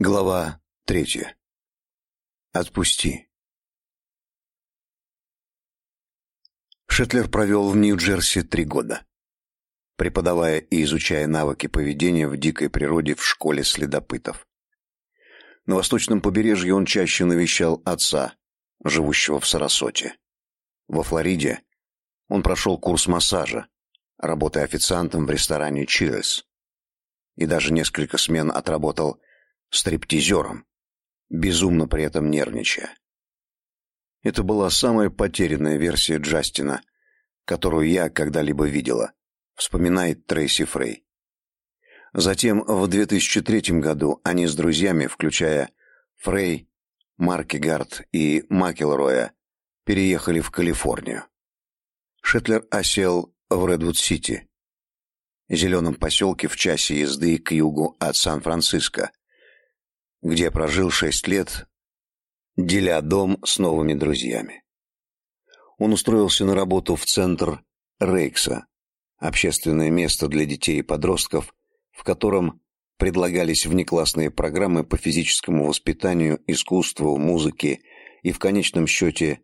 Глава третья. Отпусти. Шетлер провел в Нью-Джерси три года, преподавая и изучая навыки поведения в дикой природе в школе следопытов. На восточном побережье он чаще навещал отца, живущего в Сарасоте. Во Флориде он прошел курс массажа, работая официантом в ресторане «Чилес». И даже несколько смен отработал стриптизером, безумно при этом нервничая. Это была самая потерянная версия Джастина, которую я когда-либо видела, вспоминает Трейси Фрей. Затем в 2003 году они с друзьями, включая Фрей, Маркигард и Макелроя, переехали в Калифорнию. Шетлер осел в Редвуд-Сити, зеленом поселке в часе езды к югу от Сан-Франциско, где прожил шесть лет, деля дом с новыми друзьями. Он устроился на работу в центр Рейкса, общественное место для детей и подростков, в котором предлагались внеклассные программы по физическому воспитанию, искусству, музыке и в конечном счете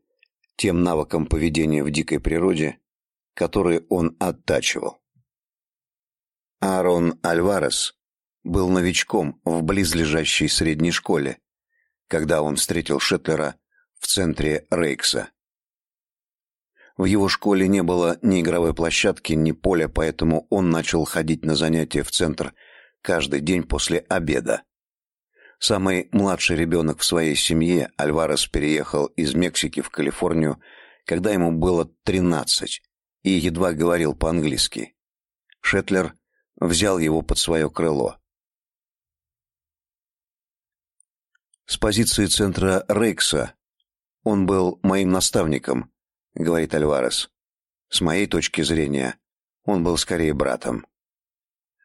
тем навыкам поведения в дикой природе, которые он оттачивал. Аарон Альварес был новичком в близлежащей средней школе, когда он встретил Шетлера в центре Рейкса. В его школе не было ни игровой площадки, ни поля, поэтому он начал ходить на занятия в центр каждый день после обеда. Самый младший ребенок в своей семье, Альварес переехал из Мексики в Калифорнию, когда ему было 13, и едва говорил по-английски. Шетлер взял его под свое крыло. С позиции центра Рейкса он был моим наставником, говорит Альварес. С моей точки зрения, он был скорее братом.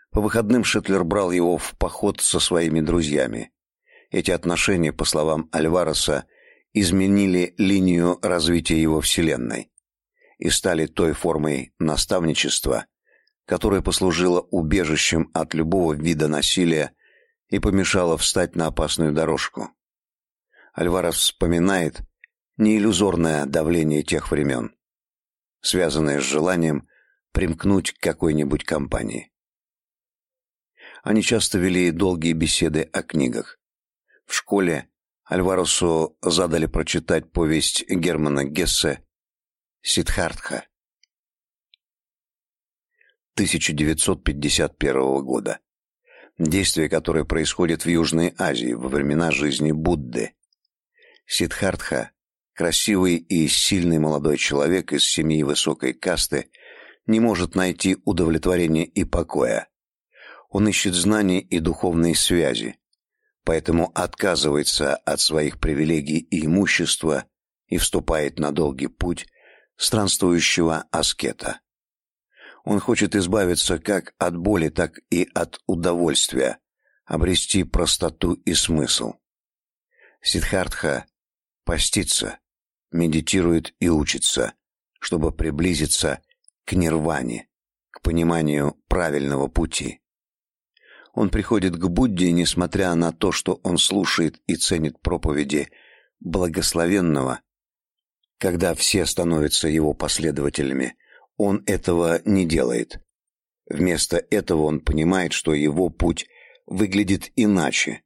По выходным Шетлер брал его в поход со своими друзьями. Эти отношения, по словам Альвареса, изменили линию развития его вселенной и стали той формой наставничества, которая послужила убежищем от любого вида насилия и помешала встать на опасную дорожку. Альварес вспоминает не иллюзорное давление тех времен, связанное с желанием примкнуть к какой-нибудь компании. Они часто вели долгие беседы о книгах. В школе Альваресу задали прочитать повесть Германа Гессе «Сидхартха» 1951 года действие которое происходит в Южной Азии во времена жизни Будды. Сиддхартха, красивый и сильный молодой человек из семьи высокой касты, не может найти удовлетворения и покоя. Он ищет знаний и духовные связи, поэтому отказывается от своих привилегий и имущества и вступает на долгий путь странствующего аскета. Он хочет избавиться как от боли, так и от удовольствия, обрести простоту и смысл. Сиддхартха постится, медитирует и учится, чтобы приблизиться к нирване, к пониманию правильного пути. Он приходит к Будде, несмотря на то, что он слушает и ценит проповеди благословенного, когда все становятся его последователями, он этого не делает. Вместо этого он понимает, что его путь выглядит иначе,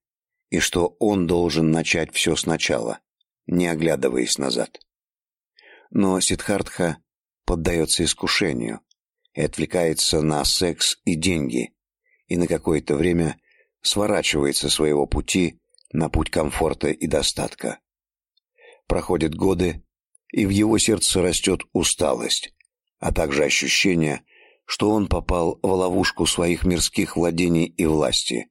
и что он должен начать все сначала, не оглядываясь назад. Но Сиддхартха поддается искушению и отвлекается на секс и деньги, и на какое-то время сворачивает со своего пути на путь комфорта и достатка. Проходят годы, и в его сердце растет усталость, а также ощущение, что он попал в ловушку своих мирских владений и власти.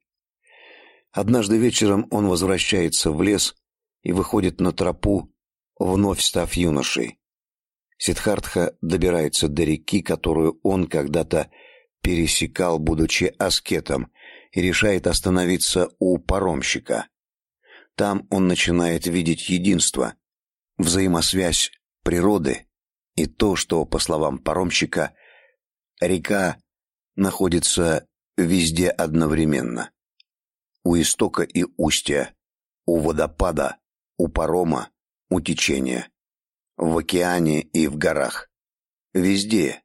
Однажды вечером он возвращается в лес и выходит на тропу, вновь став юношей. Сиддхартха добирается до реки, которую он когда-то пересекал, будучи аскетом, и решает остановиться у паромщика. Там он начинает видеть единство, взаимосвязь природы и то, что, по словам паромщика, река находится везде одновременно. у истока и устья, у водопада, у парома, у течения, в океане и в горах. Везде.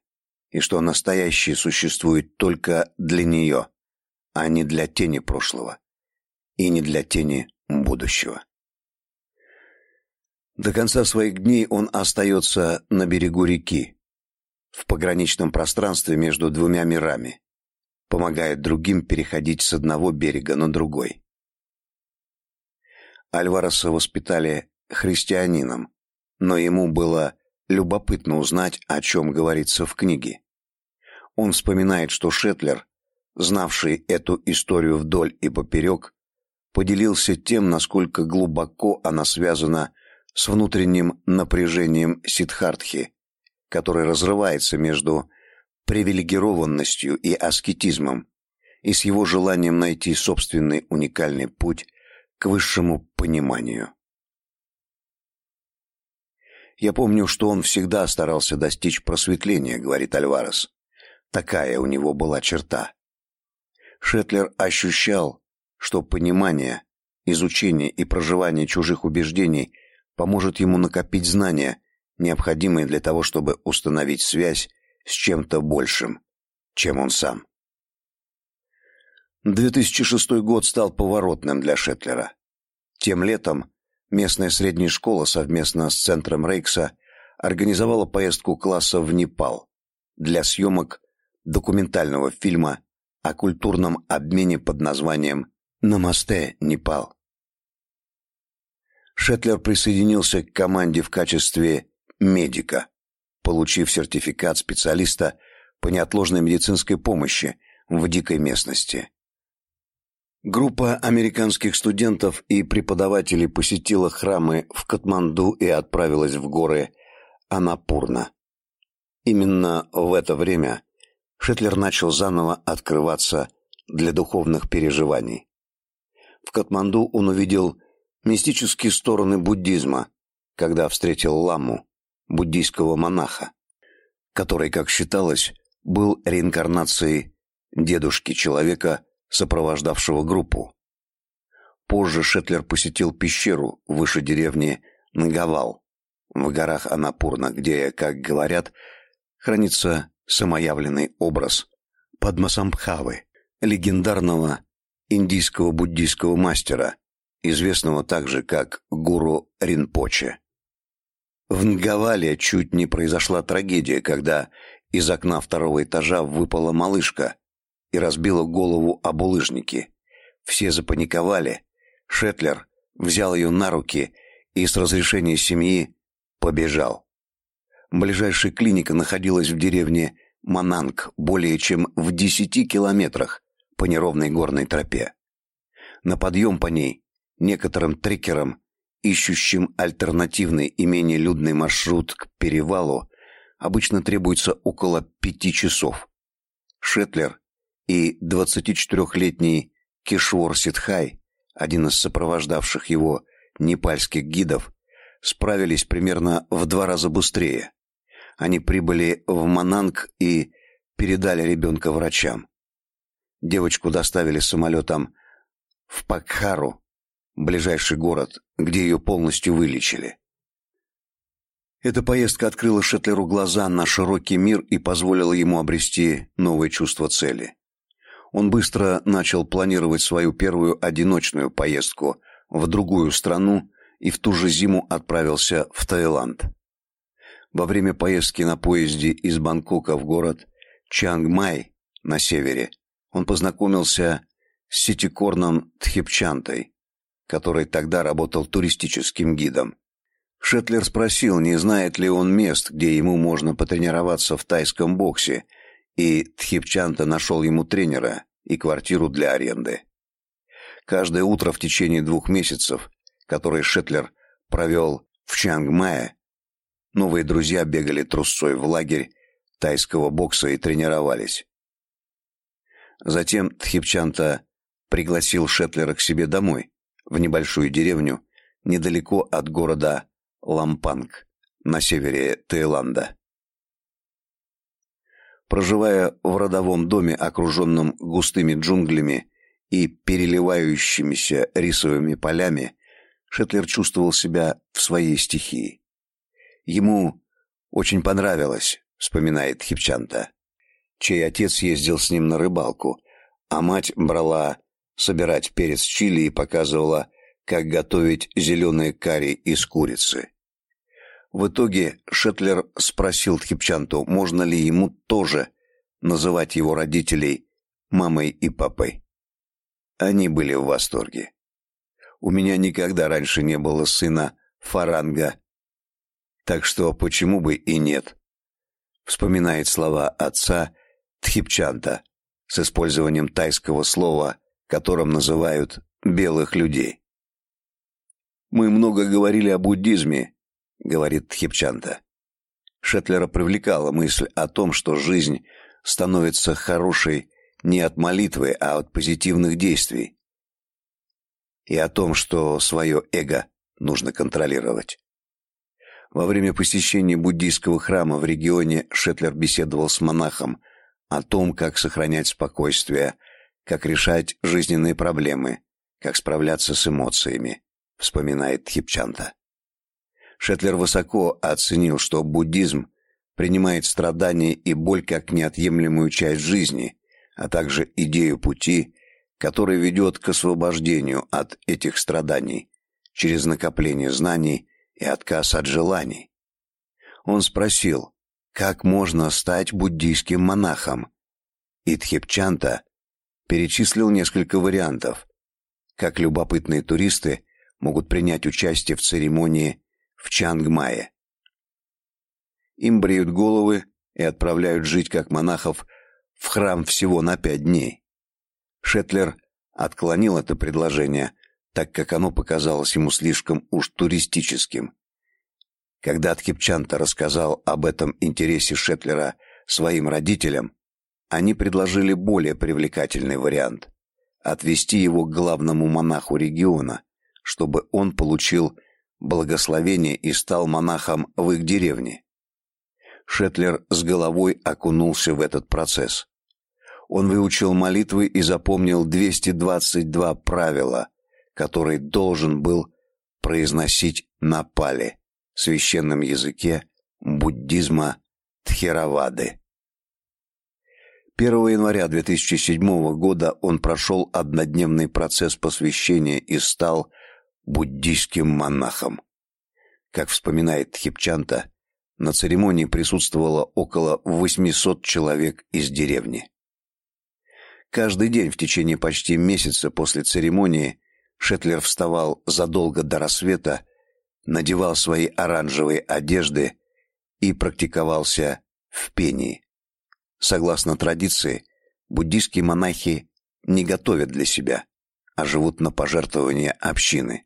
И что настоящее существует только для нее, а не для тени прошлого и не для тени будущего. До конца своих дней он остается на берегу реки, в пограничном пространстве между двумя мирами, помогает другим переходить с одного берега на другой. Альвареса воспитали христианином, но ему было любопытно узнать, о чем говорится в книге. Он вспоминает, что Шетлер, знавший эту историю вдоль и поперек, поделился тем, насколько глубоко она связана с внутренним напряжением Сидхартхи, который разрывается между привилегированностью и аскетизмом, и с его желанием найти собственный уникальный путь к высшему пониманию. Я помню, что он всегда старался достичь просветления, говорит Альварес. Такая у него была черта. Шетлер ощущал, что понимание, изучение и проживание чужих убеждений поможет ему накопить знания, необходимые для того, чтобы установить связь с чем-то большим, чем он сам. 2006 год стал поворотным для Шетлера. Тем летом местная средняя школа совместно с центром Рейкса организовала поездку класса в Непал для съемок документального фильма о культурном обмене под названием «Намасте, Непал». Шетлер присоединился к команде в качестве медика, получив сертификат специалиста по неотложной медицинской помощи в дикой местности. Группа американских студентов и преподавателей посетила храмы в Катманду и отправилась в горы Анапурна. Именно в это время Шетлер начал заново открываться для духовных переживаний. В Катманду он увидел мистические стороны буддизма, когда встретил ламу, буддийского монаха, который, как считалось, был реинкарнацией дедушки человека, сопровождавшего группу. Позже Шетлер посетил пещеру выше деревни Нгавал, в горах Анапурна, где, как говорят, хранится самоявленный образ Падмасамбхавы, легендарного индийского буддийского мастера, известного также как гуру Ринпоче. В Нгавале чуть не произошла трагедия, когда из окна второго этажа выпала малышка, и разбила голову об улыжники. Все запаниковали. Шетлер взял ее на руки и с разрешения семьи побежал. Ближайшая клиника находилась в деревне Мананг, более чем в десяти километрах по неровной горной тропе. На подъем по ней некоторым трекерам, ищущим альтернативный и менее людный маршрут к перевалу, обычно требуется около пяти часов. Шетлер и 24-летний Кишвор Ситхай, один из сопровождавших его непальских гидов, справились примерно в два раза быстрее. Они прибыли в Мананг и передали ребенка врачам. Девочку доставили самолетом в Пакхару, ближайший город, где ее полностью вылечили. Эта поездка открыла Шетлеру глаза на широкий мир и позволила ему обрести новое чувство цели. Он быстро начал планировать свою первую одиночную поездку в другую страну и в ту же зиму отправился в Таиланд. Во время поездки на поезде из Бангкока в город Чангмай на севере он познакомился с Ситикорном Тхипчантой, который тогда работал туристическим гидом. Шетлер спросил, не знает ли он мест, где ему можно потренироваться в тайском боксе, и Тхипчанта нашел ему тренера и квартиру для аренды. Каждое утро в течение двух месяцев, которые Шетлер провел в Чангмае, новые друзья бегали трусцой в лагерь тайского бокса и тренировались. Затем Тхипчанта пригласил Шетлера к себе домой, в небольшую деревню недалеко от города Лампанг на севере Таиланда. Проживая в родовом доме, окруженном густыми джунглями и переливающимися рисовыми полями, Шетлер чувствовал себя в своей стихии. Ему очень понравилось, вспоминает Хипчанта, чей отец ездил с ним на рыбалку, а мать брала собирать перец чили и показывала, как готовить зеленые карри из курицы. В итоге Шетлер спросил Тхипчанту, можно ли ему тоже называть его родителей мамой и папой. Они были в восторге. У меня никогда раньше не было сына Фаранга, так что почему бы и нет? Вспоминает слова отца Тхипчанта с использованием тайского слова, которым называют белых людей. Мы много говорили о буддизме, говорит Тхипчанта. Шетлера привлекала мысль о том, что жизнь становится хорошей не от молитвы, а от позитивных действий. И о том, что свое эго нужно контролировать. Во время посещения буддийского храма в регионе Шетлер беседовал с монахом о том, как сохранять спокойствие, как решать жизненные проблемы, как справляться с эмоциями, вспоминает Хипчанта. Шетлер высоко оценил, что буддизм принимает страдания и боль как неотъемлемую часть жизни, а также идею пути, который ведет к освобождению от этих страданий через накопление знаний и отказ от желаний. Он спросил, как можно стать буддийским монахом? И Тхепчанта перечислил несколько вариантов, как любопытные туристы могут принять участие в церемонии в Чангмае. Им бреют головы и отправляют жить как монахов в храм всего на пять дней. Шетлер отклонил это предложение, так как оно показалось ему слишком уж туристическим. Когда Ткипчанта рассказал об этом интересе Шетлера своим родителям, они предложили более привлекательный вариант отвести его к главному монаху региона, чтобы он получил благословение и стал монахом в их деревне. Шетлер с головой окунулся в этот процесс. Он выучил молитвы и запомнил 222 правила, которые должен был произносить на пале, священном языке буддизма Тхеравады. 1 января 2007 года он прошел однодневный процесс посвящения и стал буддийским монахом. Как вспоминает Тхипчанта, на церемонии присутствовало около 800 человек из деревни. Каждый день в течение почти месяца после церемонии Шетлер вставал задолго до рассвета, надевал свои оранжевые одежды и практиковался в пении. Согласно традиции, буддийские монахи не готовят для себя, а живут на пожертвования общины.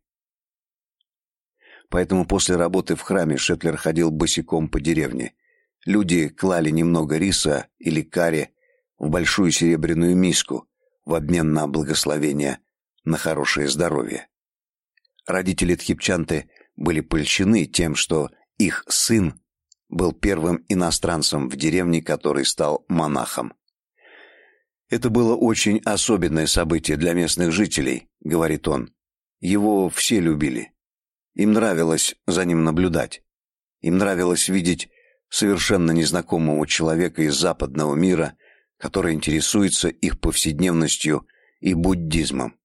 Поэтому после работы в храме Шетлер ходил босиком по деревне. Люди клали немного риса или карри в большую серебряную миску в обмен на благословение на хорошее здоровье. Родители Тхипчанты были польщены тем, что их сын был первым иностранцем в деревне, который стал монахом. Это было очень особенное событие для местных жителей, говорит он. Его все любили. Им нравилось за ним наблюдать. Им нравилось видеть совершенно незнакомого человека из западного мира, который интересуется их повседневностью и буддизмом.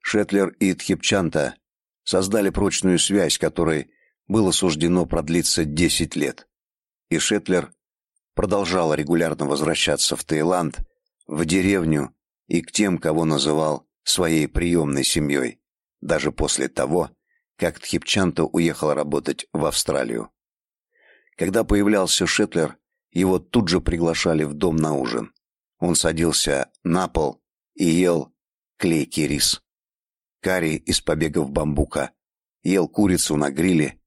Шетлер и Тхипчанта создали прочную связь, которой было суждено продлиться 10 лет. И Шетлер продолжал регулярно возвращаться в Таиланд, в деревню и к тем, кого называл своей приемной семьей, даже после того, как Тхипчанто уехал работать в Австралию. Когда появлялся Шетлер, его тут же приглашали в дом на ужин. Он садился на пол и ел клейкий рис. Карри из побегов бамбука, ел курицу на гриле,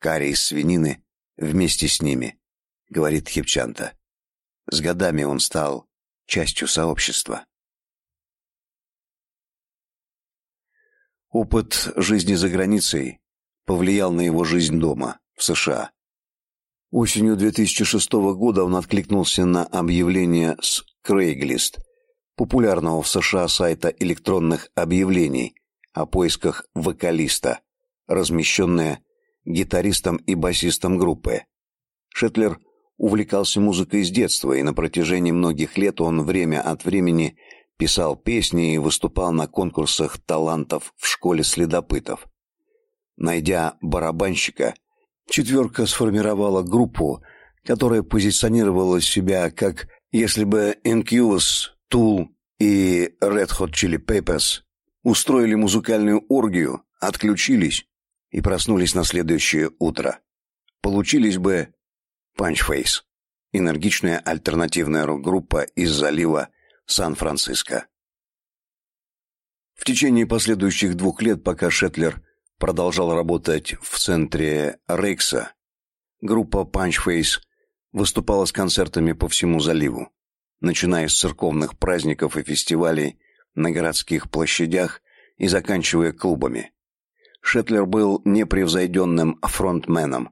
карри из свинины вместе с ними, говорит Хипчанта. С годами он стал частью сообщества. Опыт жизни за границей повлиял на его жизнь дома, в США. Осенью 2006 года он откликнулся на объявление с Craigslist, популярного в США сайта электронных объявлений о поисках вокалиста, размещенное гитаристом и басистом группы. Шетлер увлекался музыкой с детства, и на протяжении многих лет он время от времени писал песни и выступал на конкурсах талантов в школе следопытов. Найдя барабанщика, четверка сформировала группу, которая позиционировала себя как если бы Incubus, Tool и Red Hot Chili Peppers устроили музыкальную оргию, отключились и проснулись на следующее утро. Получились бы Punchface, энергичная альтернативная рок-группа из залива Сан-Франциско. В течение последующих двух лет, пока Шетлер продолжал работать в центре Рейкса, группа Punchface выступала с концертами по всему заливу, начиная с церковных праздников и фестивалей на городских площадях и заканчивая клубами. Шетлер был непревзойденным фронтменом,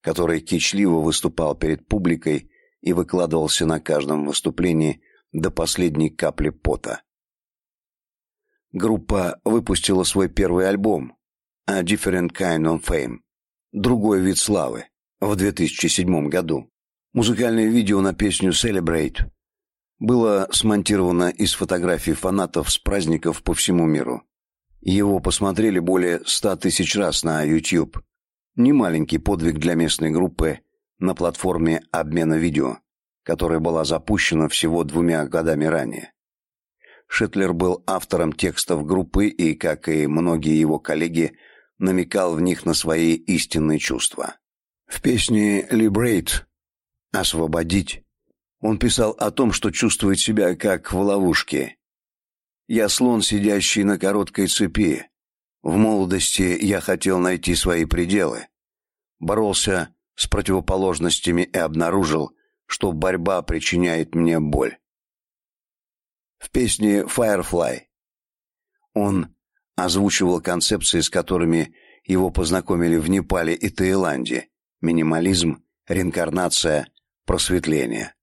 который кичливо выступал перед публикой и выкладывался на каждом выступлении до последней капли пота. Группа выпустила свой первый альбом A Different Kind of Fame Другой вид славы в 2007 году. Музыкальное видео на песню Celebrate было смонтировано из фотографий фанатов с праздников по всему миру. Его посмотрели более ста тысяч раз на YouTube. Немаленький подвиг для местной группы на платформе обмена видео, которая была запущена всего двумя годами ранее. Шетлер был автором текстов группы и, как и многие его коллеги, намекал в них на свои истинные чувства. В песне «Liberate» «Освободить» он писал о том, что чувствует себя как в ловушке. «Я слон, сидящий на короткой цепи. В молодости я хотел найти свои пределы. Боролся с противоположностями и обнаружил, что борьба причиняет мне боль. В песне «Firefly» он озвучивал концепции, с которыми его познакомили в Непале и Таиланде. Минимализм, реинкарнация, просветление.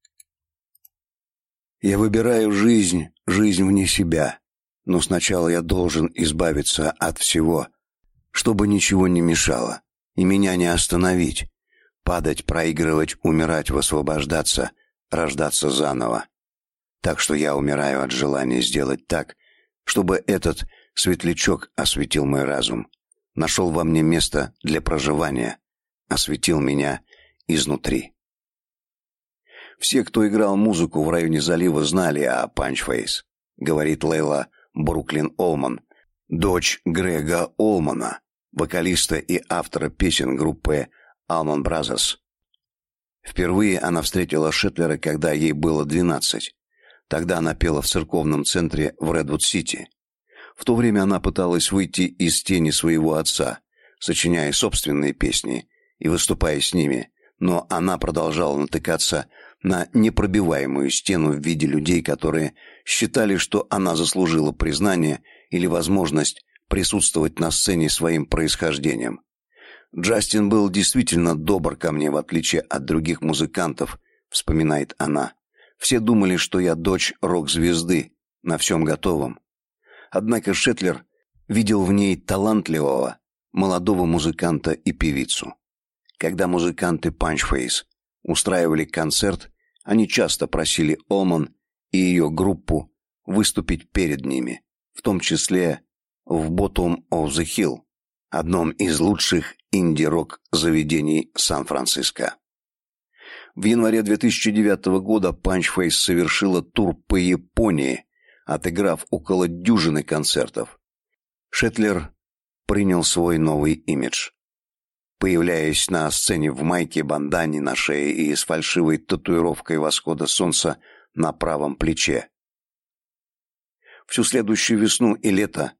Я выбираю жизнь, жизнь вне себя. Но сначала я должен избавиться от всего, чтобы ничего не мешало, и меня не остановить. Падать, проигрывать, умирать, высвобождаться, рождаться заново. Так что я умираю от желания сделать так, чтобы этот светлячок осветил мой разум, нашел во мне место для проживания, осветил меня изнутри. Все, кто играл музыку в районе залива, знали о Punchface, говорит Лейла Бруклин Олман, дочь Грега Олмана, вокалиста и автора песен группы Allman Brothers. Впервые она встретила Шетлера, когда ей было 12. Тогда она пела в церковном центре в Редвуд-Сити. В то время она пыталась выйти из тени своего отца, сочиняя собственные песни и выступая с ними, но она продолжала натыкаться на непробиваемую стену в виде людей, которые считали, что она заслужила признание или возможность присутствовать на сцене своим происхождением. Джастин был действительно добр ко мне, в отличие от других музыкантов, вспоминает она. Все думали, что я дочь рок-звезды, на всем готовом. Однако Шетлер видел в ней талантливого, молодого музыканта и певицу. Когда музыканты Punchface устраивали концерт, они часто просили Оман и ее группу выступить перед ними, в том числе в Bottom of the Hill, одном из лучших инди-рок заведений Сан-Франциско. В январе 2009 года Punchface совершила тур по Японии, отыграв около дюжины концертов. Шетлер принял свой новый имидж появляясь на сцене в майке, бандане на шее и с фальшивой татуировкой восхода солнца на правом плече. Всю следующую весну и лето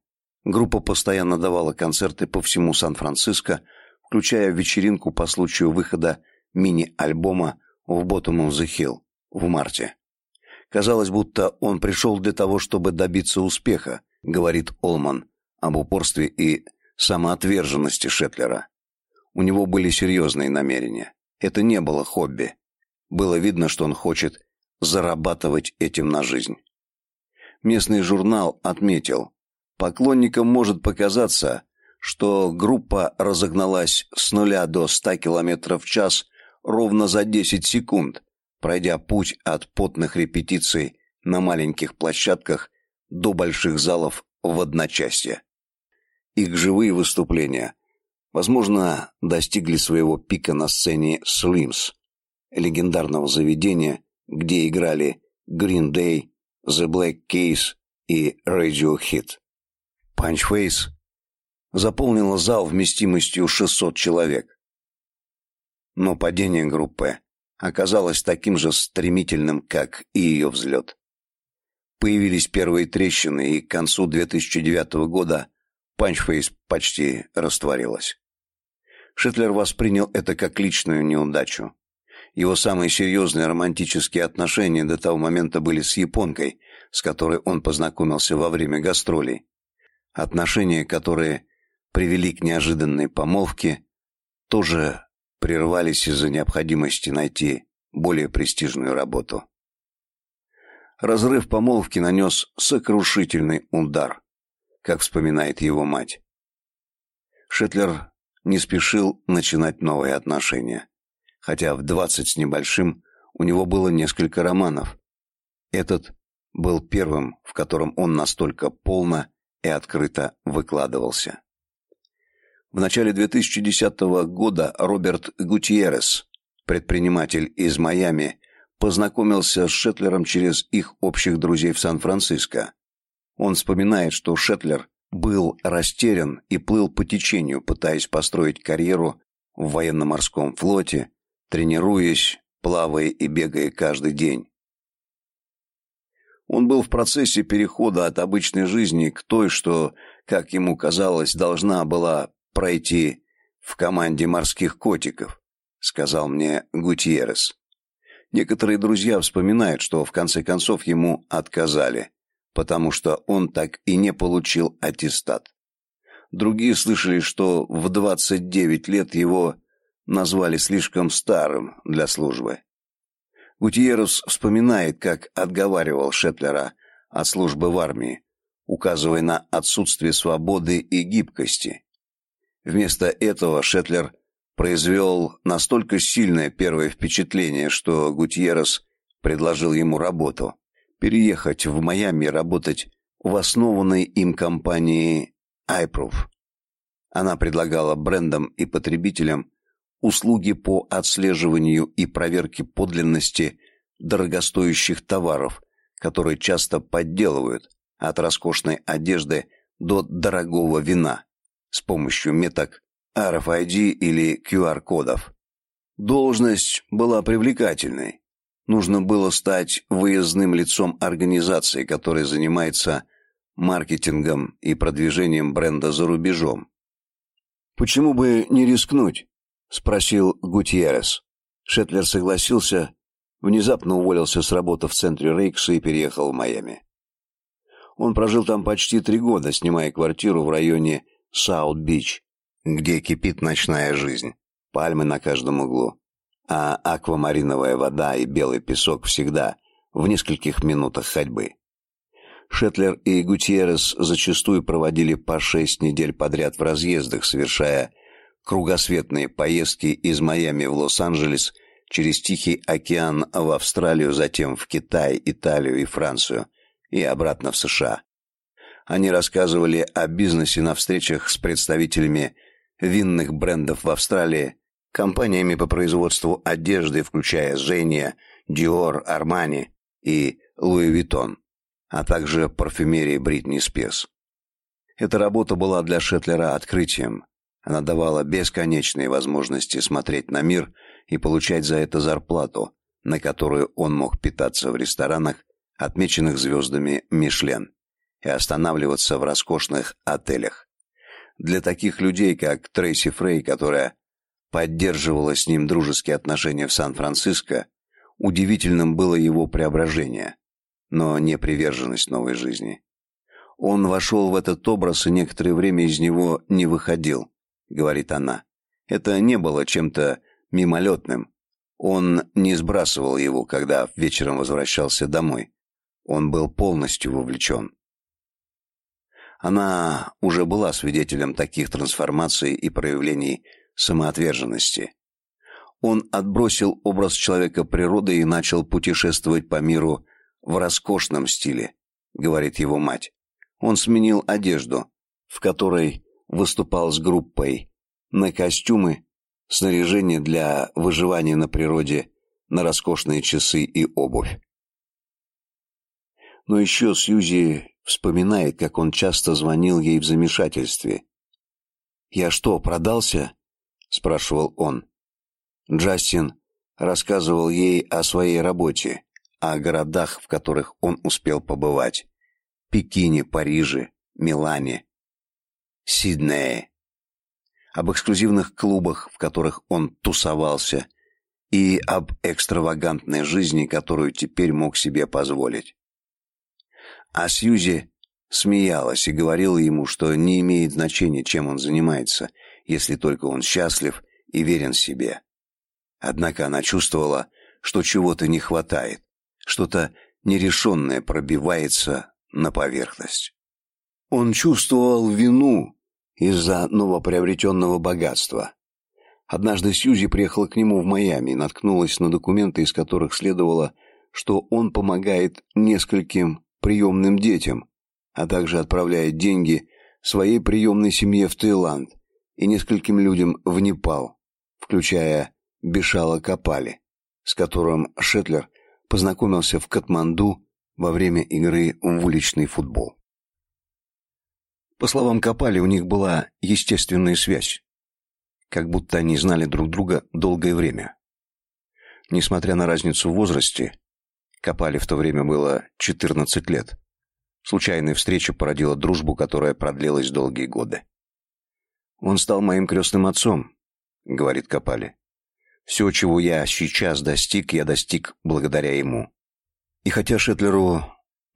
группа постоянно давала концерты по всему Сан-Франциско, включая вечеринку по случаю выхода мини-альбома в Bottom of the Hill в марте. Казалось, будто он пришел для того, чтобы добиться успеха, говорит Олман об упорстве и самоотверженности Шетлера. У него были серьезные намерения. Это не было хобби. Было видно, что он хочет зарабатывать этим на жизнь. местный журнал отметил, поклонникам может показаться, что группа разогналась с нуля до 100 км в час ровно за 10 секунд, пройдя путь от потных репетиций на маленьких площадках до больших залов в одночасье. Их живые выступления, возможно, достигли своего пика на сцене Slims, легендарного заведения, где играли Green Day, The Black Keys и Radiohead. Punchface заполнила зал вместимостью 600 человек. Но падение группы оказалось таким же стремительным, как и ее взлет. Появились первые трещины, и к концу 2009 года Punchface почти растворилась. Шетлер воспринял это как личную неудачу. Его самые серьезные романтические отношения до того момента были с японкой, с которой он познакомился во время гастролей. Отношения, которые привели к неожиданной помолвке, тоже прервались из-за необходимости найти более престижную работу. Разрыв помолвки нанес сокрушительный удар, как вспоминает его мать. Шетлер не спешил начинать новые отношения, хотя в двадцать с небольшим у него было несколько романов. Этот был первым, в котором он настолько полно и открыто выкладывался. В начале 2010 года Роберт Гутьеррес, предприниматель из Майами, познакомился с Шетлером через их общих друзей в Сан-Франциско. Он вспоминает, что Шетлер был растерян и плыл по течению, пытаясь построить карьеру в военно-морском флоте, тренируясь, плавая и бегая каждый день. Он был в процессе перехода от обычной жизни к той, что, как ему казалось, должна была пройти в команде морских котиков, сказал мне Гутьеррес. Некоторые друзья вспоминают, что в конце концов ему отказали, потому что он так и не получил аттестат. Другие слышали, что в 29 лет его назвали слишком старым для службы. Гутьеррес вспоминает, как отговаривал Шетлера от службы в армии, указывая на отсутствие свободы и гибкости, Вместо этого Шетлер произвел настолько сильное первое впечатление, что Гутьеррес предложил ему работу переехать в Майами работать в основанной им компании iProof. Она предлагала брендам и потребителям услуги по отслеживанию и проверке подлинности дорогостоящих товаров, которые часто подделывают, от роскошной одежды до дорогого вина с помощью меток RFID или QR-кодов. Должность была привлекательной. Нужно было стать выездным лицом организации, которая занимается маркетингом и продвижением бренда за рубежом. «Почему бы не рискнуть?» – спросил Гутьеррес. Шетлер согласился, внезапно уволился с работы в центре Рейкса и переехал в Майами. Он прожил там почти три года, снимая квартиру в районе Саут-Бич, где кипит ночная жизнь. Пальмы на каждом углу. А аквамариновая вода и белый песок всегда в нескольких минутах ходьбы. Шетлер и Гутьеррес зачастую проводили по шесть недель подряд в разъездах, совершая кругосветные поездки из Майами в Лос-Анджелес через Тихий океан в Австралию, затем в Китай, Италию и Францию и обратно в США. Они рассказывали о бизнесе на встречах с представителями винных брендов в Австралии, компаниями по производству одежды, включая Зения, Dior, Armani и Louis Vuitton, а также парфюмерии Бритни Спирс. Эта работа была для Шетлера открытием. Она давала бесконечные возможности смотреть на мир и получать за это зарплату, на которую он мог питаться в ресторанах, отмеченных звездами Мишлен и останавливаться в роскошных отелях. Для таких людей, как Трейси Фрей, которая поддерживала с ним дружеские отношения в Сан-Франциско, удивительным было его преображение, но не приверженность новой жизни. Он вошел в этот образ и некоторое время из него не выходил, говорит она. Это не было чем-то мимолетным. Он не сбрасывал его, когда вечером возвращался домой. Он был полностью вовлечен. Она уже была свидетелем таких трансформаций и проявлений самоотверженности. Он отбросил образ человека природы и начал путешествовать по миру в роскошном стиле, говорит его мать. Он сменил одежду, в которой выступал с группой, на костюмы, снаряжение для выживания на природе, на роскошные часы и обувь. Но еще Сьюзи вспоминает, как он часто звонил ей в замешательстве. «Я что, продался?» — спрашивал он. Джастин рассказывал ей о своей работе, о городах, в которых он успел побывать. Пекине, Париже, Милане, Сиднее. Об эксклюзивных клубах, в которых он тусовался, и об экстравагантной жизни, которую теперь мог себе позволить. А Сьюзи смеялась и говорила ему, что не имеет значения, чем он занимается, если только он счастлив и верен себе. Однако она чувствовала, что чего-то не хватает, что-то нерешенное пробивается на поверхность. Он чувствовал вину из-за новоприобретенного богатства. Однажды Сьюзи приехала к нему в Майами и наткнулась на документы, из которых следовало, что он помогает нескольким приемным детям, а также отправляет деньги своей приемной семье в Таиланд и нескольким людям в Непал, включая Бешала Капали, с которым Шетлер познакомился в Катманду во время игры в уличный футбол. По словам Капали, у них была естественная связь, как будто они знали друг друга долгое время. Несмотря на разницу в возрасте, Капали в то время было 14 лет. Случайная встреча породила дружбу, которая продлилась долгие годы. «Он стал моим крестным отцом», — говорит Капали. Все, чего я сейчас достиг, я достиг благодаря ему. И хотя Шетлеру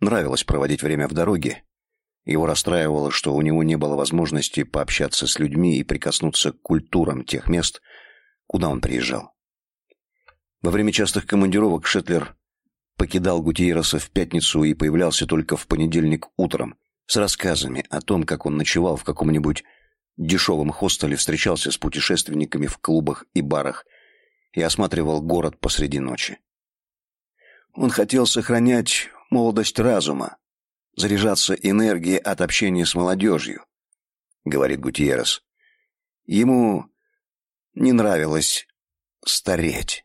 нравилось проводить время в дороге, его расстраивало, что у него не было возможности пообщаться с людьми и прикоснуться к культурам тех мест, куда он приезжал. Во время частых командировок Шетлер покидал Гутиереса в пятницу и появлялся только в понедельник утром с рассказами о том, как он ночевал в каком-нибудь дешевом хостеле, встречался с путешественниками в клубах и барах и осматривал город посреди ночи. Он хотел сохранять молодость разума, заряжаться энергией от общения с молодежью, говорит Гутьеррес. Ему не нравилось стареть.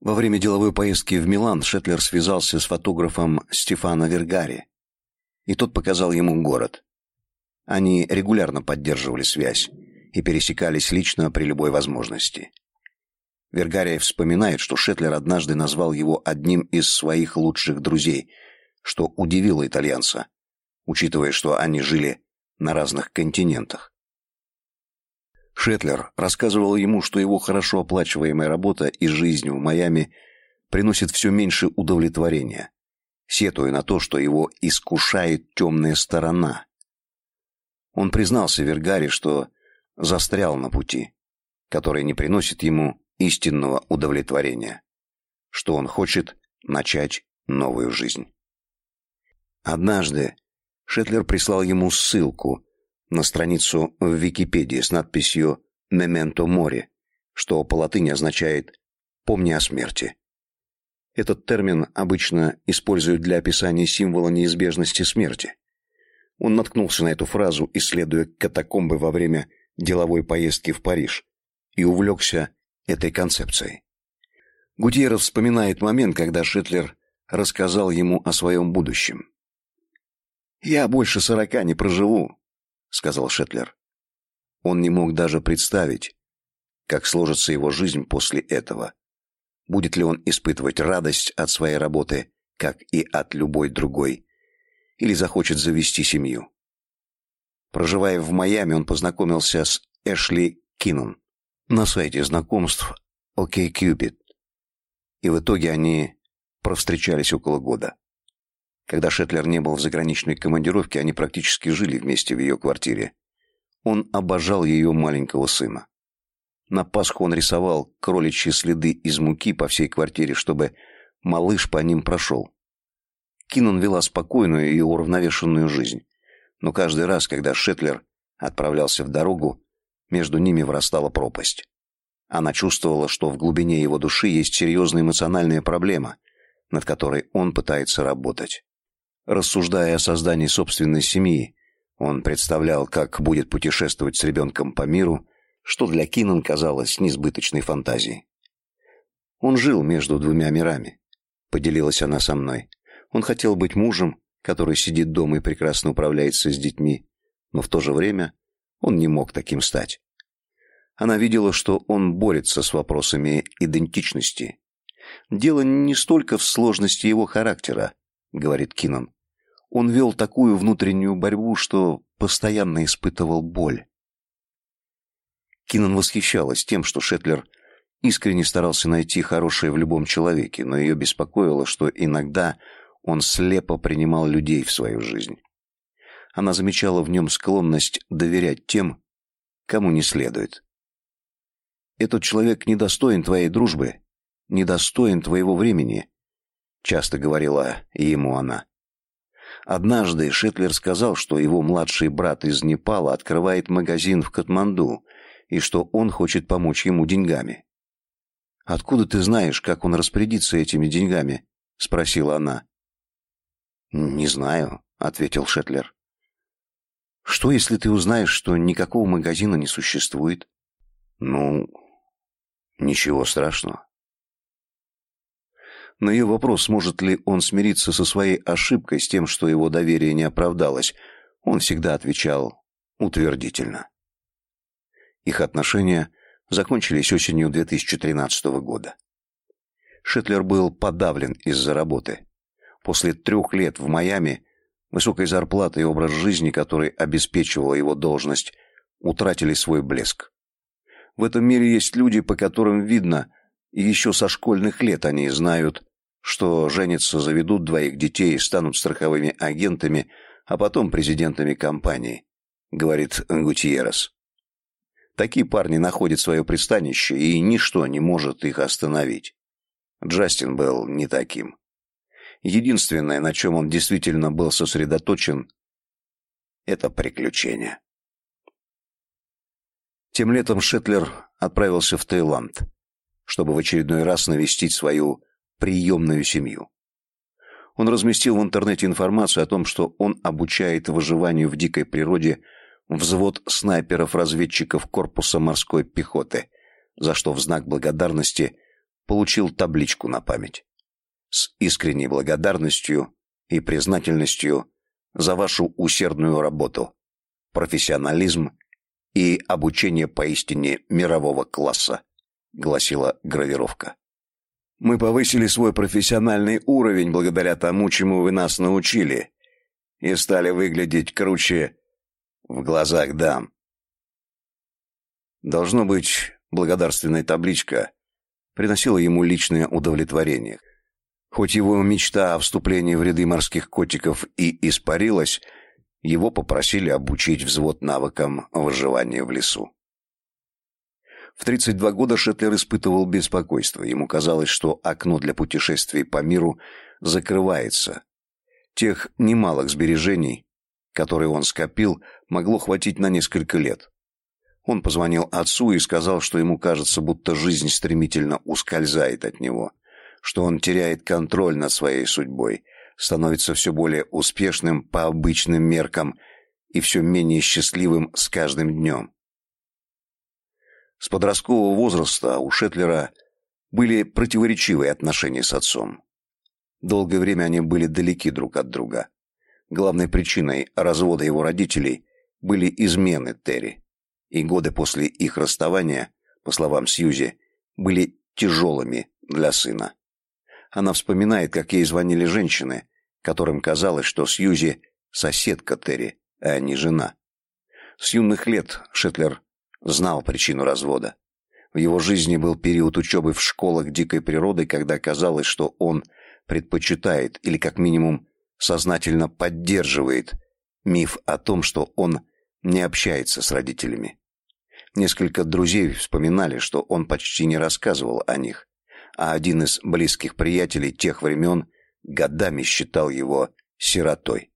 Во время деловой поездки в Милан Шетлер связался с фотографом Стефано Вергари, и тот показал ему город. Они регулярно поддерживали связь и пересекались лично при любой возможности. Вергария вспоминает, что Шетлер однажды назвал его одним из своих лучших друзей, что удивило итальянца, учитывая, что они жили на разных континентах. Шетлер рассказывал ему, что его хорошо оплачиваемая работа и жизнь в Майами приносит все меньше удовлетворения, сетуя на то, что его искушает темная сторона. Он признался Вергаре, что застрял на пути, который не приносит ему истинного удовлетворения, что он хочет начать новую жизнь. Однажды Шетлер прислал ему ссылку на страницу в Википедии с надписью «Мементо море», что по латыни означает «помни о смерти». Этот термин обычно используют для описания символа неизбежности смерти. Он наткнулся на эту фразу, исследуя катакомбы во время деловой поездки в Париж и увлекся этой концепцией. Гутьеррес вспоминает момент, когда Шетлер рассказал ему о своем будущем. «Я больше сорока не проживу», — сказал Шетлер. Он не мог даже представить, как сложится его жизнь после этого. Будет ли он испытывать радость от своей работы, как и от любой другой, или захочет завести семью. Проживая в Майами, он познакомился с Эшли Киннон на сайте знакомств OkCupid. И в итоге они провстречались около года. Когда Шетлер не был в заграничной командировке, они практически жили вместе в ее квартире. Он обожал ее маленького сына. На Пасху он рисовал кроличьи следы из муки по всей квартире, чтобы малыш по ним прошел. Кинан вела спокойную и уравновешенную жизнь. Но каждый раз, когда Шетлер отправлялся в дорогу, между ними вырастала пропасть. Она чувствовала, что в глубине его души есть серьезная эмоциональная проблема, над которой он пытается работать. Рассуждая о создании собственной семьи, он представлял, как будет путешествовать с ребенком по миру, что для Кинан казалось несбыточной фантазией. Он жил между двумя мирами, поделилась она со мной. Он хотел быть мужем, который сидит дома и прекрасно управляется с детьми, но в то же время он не мог таким стать. Она видела, что он борется с вопросами идентичности. Дело не столько в сложности его характера, говорит Кинан. Он вел такую внутреннюю борьбу, что постоянно испытывал боль. Кинан восхищалась тем, что Шетлер искренне старался найти хорошее в любом человеке, но ее беспокоило, что иногда он слепо принимал людей в свою жизнь. Она замечала в нем склонность доверять тем, кому не следует. «Этот человек недостоин твоей дружбы, недостоин твоего времени», часто говорила ему она. Однажды Шетлер сказал, что его младший брат из Непала открывает магазин в Катманду и что он хочет помочь ему деньгами. «Откуда ты знаешь, как он распорядится этими деньгами?» — спросила она. «Не знаю», — ответил Шетлер. «Что, если ты узнаешь, что никакого магазина не существует?» «Ну, ничего страшного». На ее вопрос, сможет ли он смириться со своей ошибкой, с тем, что его доверие не оправдалось, он всегда отвечал утвердительно. Их отношения закончились осенью 2013 года. Шетлер был подавлен из-за работы. После трех лет в Майами высокой зарплаты и образ жизни, который обеспечивала его должность, утратили свой блеск. В этом мире есть люди, по которым видно, и еще со школьных лет они знают, что женятся, заведут двоих детей и станут страховыми агентами, а потом президентами компании, говорит Гутьеррес. Такие парни находят свое пристанище, и ничто не может их остановить. Джастин был не таким. Единственное, на чем он действительно был сосредоточен, это приключение. Тем летом Шетлер отправился в Таиланд, чтобы в очередной раз навестить свою приемную семью. Он разместил в интернете информацию о том, что он обучает выживанию в дикой природе – взвод снайперов-разведчиков корпуса морской пехоты, за что в знак благодарности получил табличку на память. С искренней благодарностью и признательностью за вашу усердную работу, профессионализм и обучение поистине мирового класса, гласила гравировка. Мы повысили свой профессиональный уровень благодаря тому, чему вы нас научили, и стали выглядеть круче в глазах дам. Должно быть, благодарственная табличка приносила ему личное удовлетворение. Хоть его мечта о вступлении в ряды морских котиков и испарилась, его попросили обучить взвод навыкам выживания в лесу. В 32 года Шетлер испытывал беспокойство. Ему казалось, что окно для путешествий по миру закрывается. Тех немалых сбережений, которые он скопил, могло хватить на несколько лет. Он позвонил отцу и сказал, что ему кажется, будто жизнь стремительно ускользает от него, что он теряет контроль над своей судьбой, становится все более успешным по обычным меркам и все менее счастливым с каждым днем. С подросткового возраста у Шетлера были противоречивые отношения с отцом. Долгое время они были далеки друг от друга. Главной причиной развода его родителей были измены Терри, и годы после их расставания, по словам Сьюзи, были тяжелыми для сына. Она вспоминает, как ей звонили женщины, которым казалось, что Сьюзи – соседка Терри, а не жена. С юных лет Шетлер знал причину развода. В его жизни был период учебы в школах дикой природы, когда казалось, что он предпочитает или как минимум сознательно поддерживает миф о том, что он не общается с родителями. Несколько друзей вспоминали, что он почти не рассказывал о них. а один из близких приятелей тех времен годами считал его сиротой.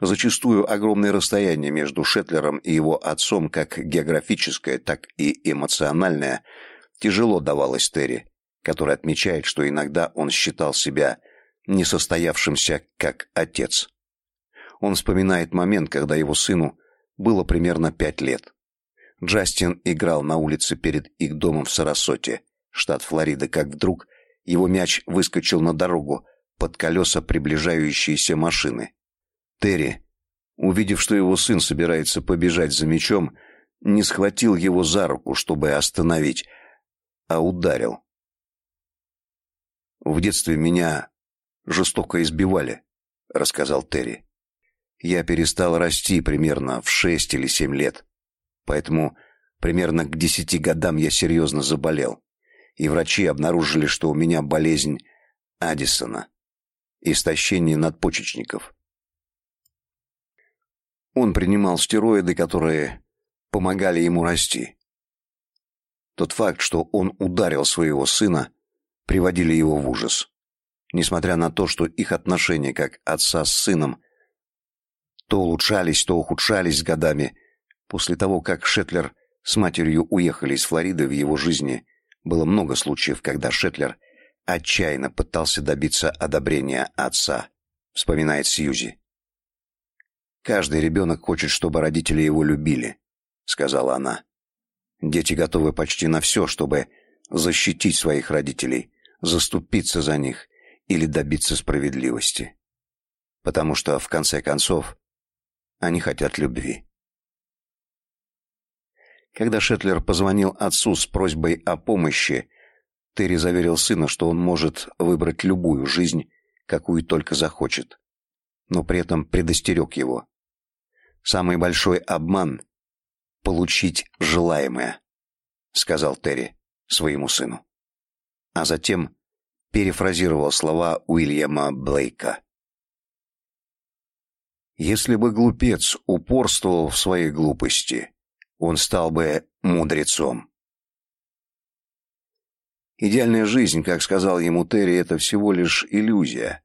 Зачастую огромное расстояние между Шетлером и его отцом, как географическое, так и эмоциональное, тяжело давалось Терри, который отмечает, что иногда он считал себя несостоявшимся как отец. Он вспоминает момент, когда его сыну было примерно пять лет. Джастин играл на улице перед их домом в Сарасоте, штат Флорида, как вдруг его мяч выскочил на дорогу под колеса приближающейся машины. Терри, увидев, что его сын собирается побежать за мячом, не схватил его за руку, чтобы остановить, а ударил. «В детстве меня жестоко избивали», — рассказал Терри. «Я перестал расти примерно в шесть или семь лет, поэтому примерно к десяти годам я серьезно заболел, и врачи обнаружили, что у меня болезнь Аддисона, истощение надпочечников». Он принимал стероиды, которые помогали ему расти. Тот факт, что он ударил своего сына, приводили его в ужас. Несмотря на то, что их отношения как отца с сыном то улучшались, то ухудшались с годами, после того, как Шетлер с матерью уехали из Флориды, в его жизни было много случаев, когда Шетлер отчаянно пытался добиться одобрения отца, вспоминает Сьюзи. Каждый ребенок хочет, чтобы родители его любили, сказала она. Дети готовы почти на все, чтобы защитить своих родителей, заступиться за них или добиться справедливости. Потому что в конце концов они хотят любви. Когда Шетлер позвонил отцу с просьбой о помощи, Терри заверил сына, что он может выбрать любую жизнь, какую только захочет, но при этом предостерег его. Самый большой обман — получить желаемое, сказал Терри своему сыну. А затем перефразировал слова Уильяма Блейка. Если бы глупец упорствовал в своей глупости, он стал бы мудрецом. Идеальная жизнь, как сказал ему Терри, это всего лишь иллюзия,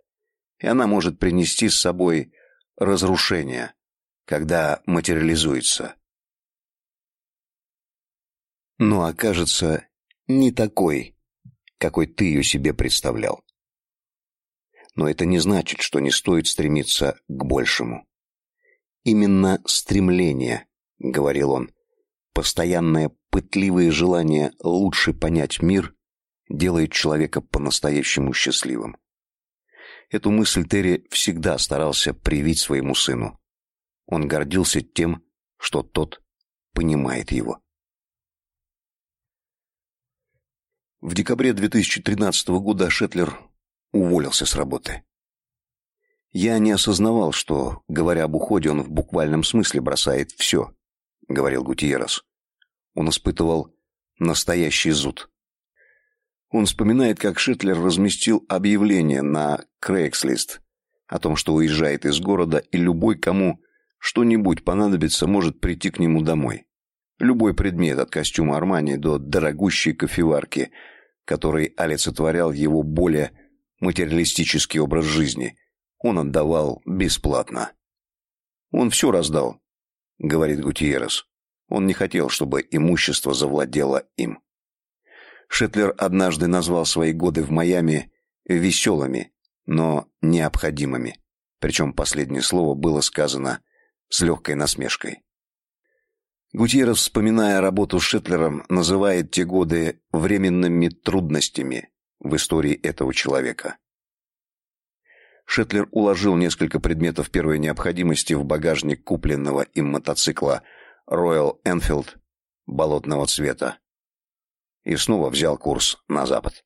и она может принести с собой разрушение, когда материализуется. Но окажется не такой, какой ты ее себе представлял. Но это не значит, что не стоит стремиться к большему. Именно стремление, говорил он, постоянное пытливое желание лучше понять мир делает человека по-настоящему счастливым. Эту мысль Терри всегда старался привить своему сыну. Он гордился тем, что тот понимает его. В декабре 2013 года Шетлер уволился с работы. Я не осознавал, что, говоря об уходе, он в буквальном смысле бросает все, говорил Гутиеррес. Он испытывал настоящий зуд. Он вспоминает, как Шетлер разместил объявление на Craigslist о том, что уезжает из города, и любой, кому что-нибудь понадобится, может прийти к нему домой. Любой предмет, от костюма Армани до дорогущей кофеварки, который олицетворял его более материалистический образ жизни, он отдавал бесплатно. «Он все раздал», — говорит Гутиеррес. Он не хотел, чтобы имущество завладело им. Шетлер однажды назвал свои годы в Майами веселыми, но необходимыми. Причем последнее слово было сказано с легкой насмешкой. Гутьеррес, вспоминая работу с Шетлером, называет те годы временными трудностями в истории этого человека. Шетлер уложил несколько предметов первой необходимости в багажник купленного им мотоцикла Royal Enfield болотного цвета и снова взял курс на запад.